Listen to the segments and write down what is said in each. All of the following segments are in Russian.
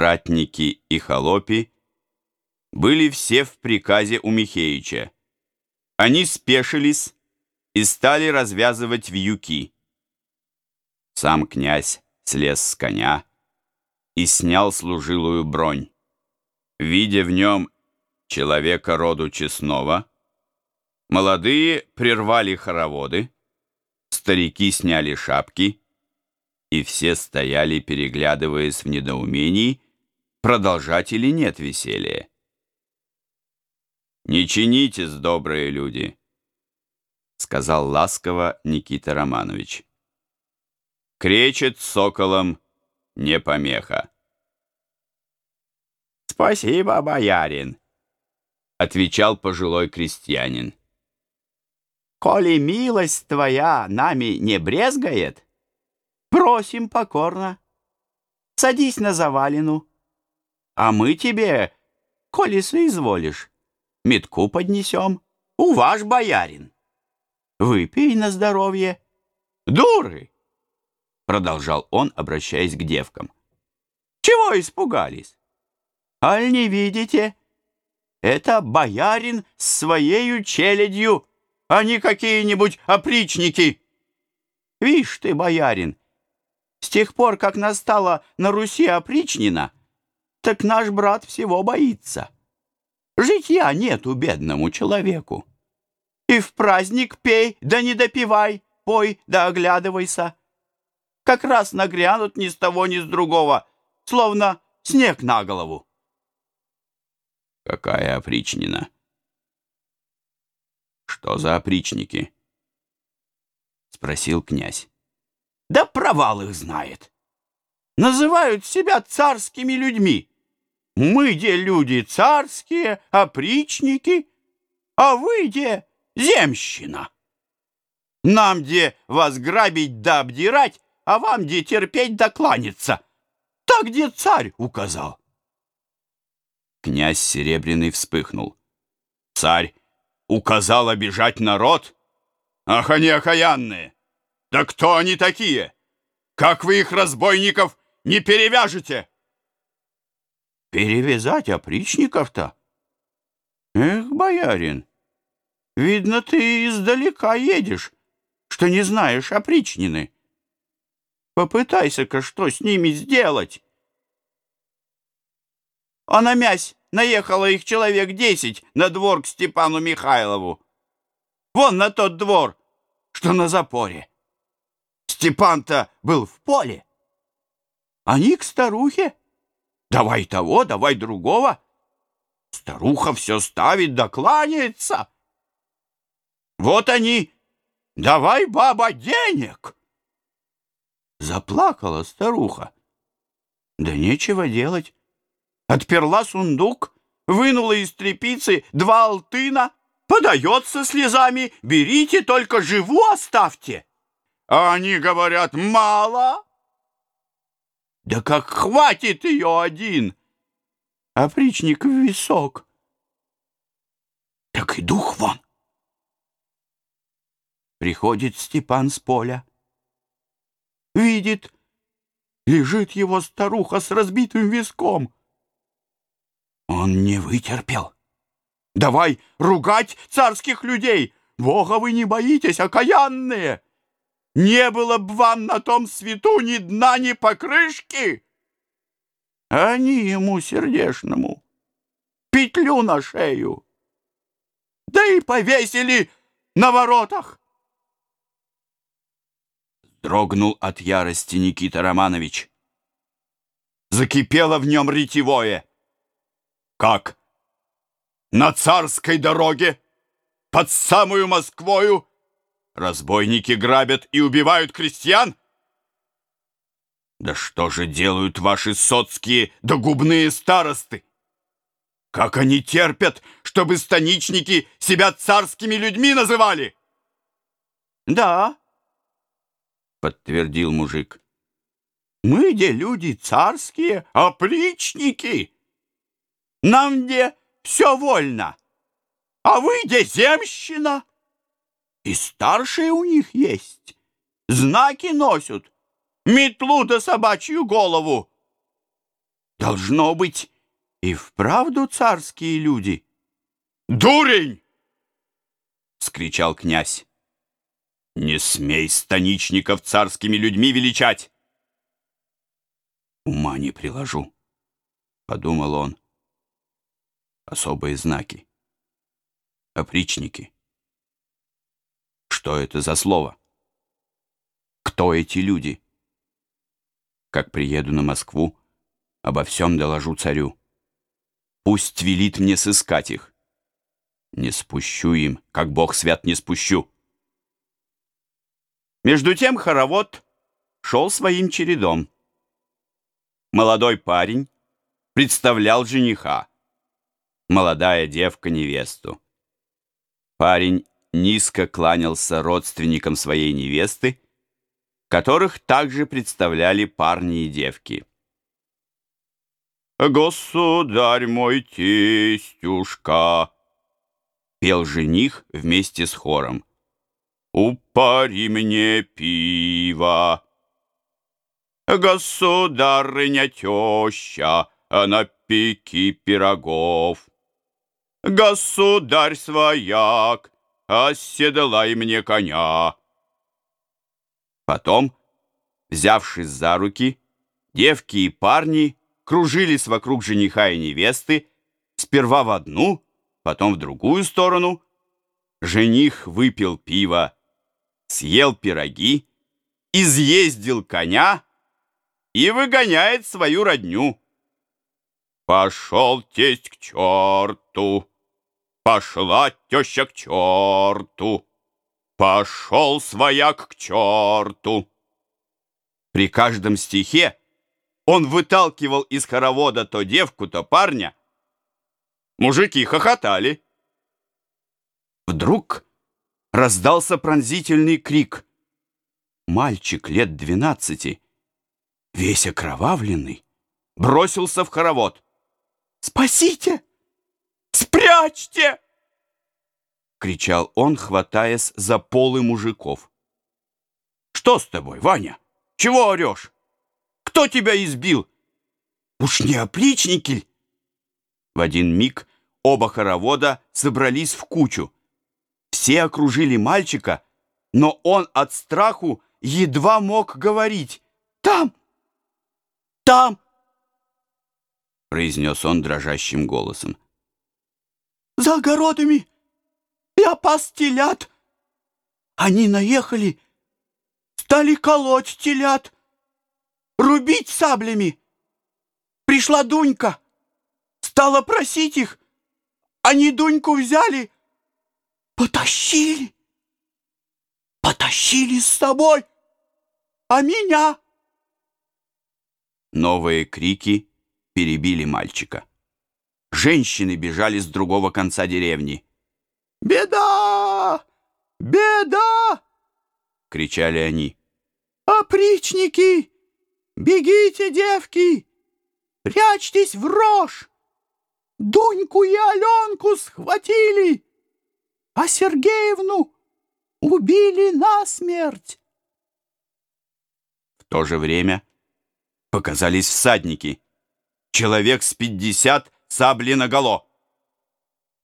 ратники и холопи были все в приказе у Михеича. Они спешились и стали развязывать вьюки. Сам князь слез с коня и снял служилую бронь. Видя в нем человека роду честного, молодые прервали хороводы, старики сняли шапки, и все стояли, переглядываясь в недоумении, продолжать или нет веселье. «Не чинитесь, добрые люди», — сказал ласково Никита Романович. «Кречет соколом не помеха». «Спасибо, боярин», — отвечал пожилой крестьянин. «Коли милость твоя нами не брезгает, просим покорно, садись на завалину, а мы тебе, коли соизволишь, метку поднесем. У ваш боярин. Выпей на здоровье. Дуры!» Продолжал он, обращаясь к девкам. «Чего испугались? Аль не видите? Это боярин с своею челядью, а не какие-нибудь опричники. Вишь ты, боярин, с тех пор, как настала на Руси опричнина, так наш брат всего боится». Житья нету бедному человеку. И в праздник пей, да не допивай, пой, да оглядывайся. Как раз нагрянут ни с того, ни с другого, словно снег на голову. Какая опричнина? Что за опричники? Спросил князь. Да провал их знает. Называют себя царскими людьми. Мы, где люди царские, опричники, а вы, где земщина. Нам, где вас грабить да обдирать, а вам, где терпеть да кланяться. Так, где царь указал. Князь Серебряный вспыхнул. Царь указал обижать народ? Ах, они окаянные! Да кто они такие? Как вы их, разбойников, не перевяжете? Перевязать опричников-то? Эх, боярин, видно, ты издалека едешь, что не знаешь опричнины. Попытайся-ка что с ними сделать. А на мясь наехало их человек десять на двор к Степану Михайлову. Вон на тот двор, что на запоре. Степан-то был в поле. Они к старухе. Давай того, давай другого. Старуха все ставит да кланяется. Вот они. Давай, баба, денег. Заплакала старуха. Да нечего делать. Отперла сундук, вынула из трепицы два алтына, подается слезами, берите, только живу оставьте. А они говорят, мало. Да как хватит ее один! Опричник в висок. Так и дух вон. Приходит Степан с поля. Видит, лежит его старуха с разбитым виском. Он не вытерпел. Давай ругать царских людей. Бога вы не боитесь, окаянные. Не было б вам на том свету ни дна, ни покрышки. Они ему сердешному петлю на шею, да и повесили на воротах. Дрогнул от ярости Никита Романович. Закипело в нем ретевое. Как? На царской дороге? Под самую Москвою? Разбойники грабят и убивают крестьян? Да что же делают ваши соцкие да губные старосты? Как они терпят, чтобы станичники себя царскими людьми называли? Да, подтвердил мужик. Мы где люди царские, опричники. Нам где все вольно, а вы где земщина. И старшие у них есть. Знаки носят. Метлу да собачью голову. Должно быть, и вправду царские люди. «Дурень!» — скричал князь. «Не смей станичников царскими людьми величать!» «Ума не приложу», — подумал он. «Особые знаки. Опричники. Что это за слово? Кто эти люди? Как приеду на Москву, обо всем доложу царю. Пусть велит мне сыскать их. Не спущу им, как бог свят не спущу». Между тем хоровод шел своим чередом. Молодой парень представлял жениха, молодая девка невесту. Парень низко кланялся родственникам своей невесты, которых также представляли парни и девки. «Государь мой тестюшка!» пел жених вместе с хором. «Упари мне пиво!» Государыня теща, на пеки пирогов. Государь свояк, оседлай мне коня. Потом, взявшись за руки, девки и парни кружились вокруг жениха и невесты, сперва в одну, потом в другую сторону. Жених выпил пиво, съел пироги, изъездил коня и выгоняет свою родню. Пошел тесть к черту, пошла теща к черту, пошел свояк к черту. При каждом стихе он выталкивал из хоровода то девку, то парня. Мужики хохотали. Вдруг раздался пронзительный крик. Мальчик лет двенадцати весь окровавленный, бросился в хоровод. «Спасите! Спрячьте!» — кричал он, хватаясь за полы мужиков. «Что с тобой, Ваня? Чего орешь? Кто тебя избил? Уж не опличники В один миг оба хоровода собрались в кучу. Все окружили мальчика, но он от страху едва мог говорить. «Там! там!» произнес он дрожащим голосом. «За огородами я пас телят. Они наехали, стали колоть телят, рубить саблями. Пришла Дунька, стала просить их. Они Дуньку взяли, потащили, потащили с собой, а меня Новые крики перебили мальчика. Женщины бежали с другого конца деревни. «Беда! Беда!» — кричали они. «Опричники! Бегите, девки! Прячьтесь в рожь! Дуньку и Аленку схватили, а Сергеевну убили насмерть!» В то же время показались всадники. Человек с пятьдесят сабли наголо.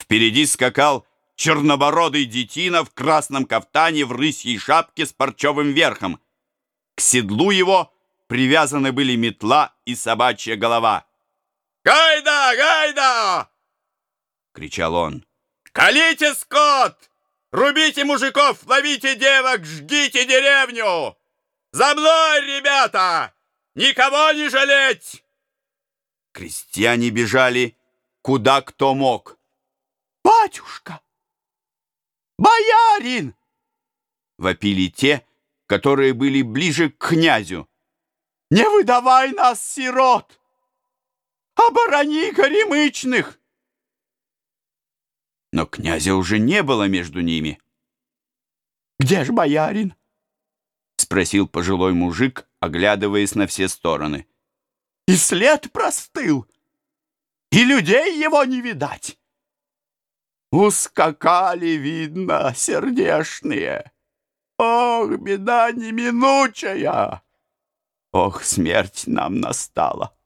Впереди скакал чернобородый детина в красном кафтане в рысьей шапке с парчевым верхом. К седлу его привязаны были метла и собачья голова. «Гайда! Гайда!» — кричал он. «Колите скот! Рубите мужиков, ловите девок, жгите деревню! За мной, ребята! Никого не жалеть!» Крестьяне бежали, куда кто мог. «Батюшка! Боярин!» Вопили те, которые были ближе к князю. «Не выдавай нас, сирот! Оборони горемычных!» Но князя уже не было между ними. «Где ж боярин?» спросил пожилой мужик, оглядываясь на все стороны. «И след простыл, и людей его не видать. Ускакали, видно, сердешные. Ох, беда неминучая! Ох, смерть нам настала!»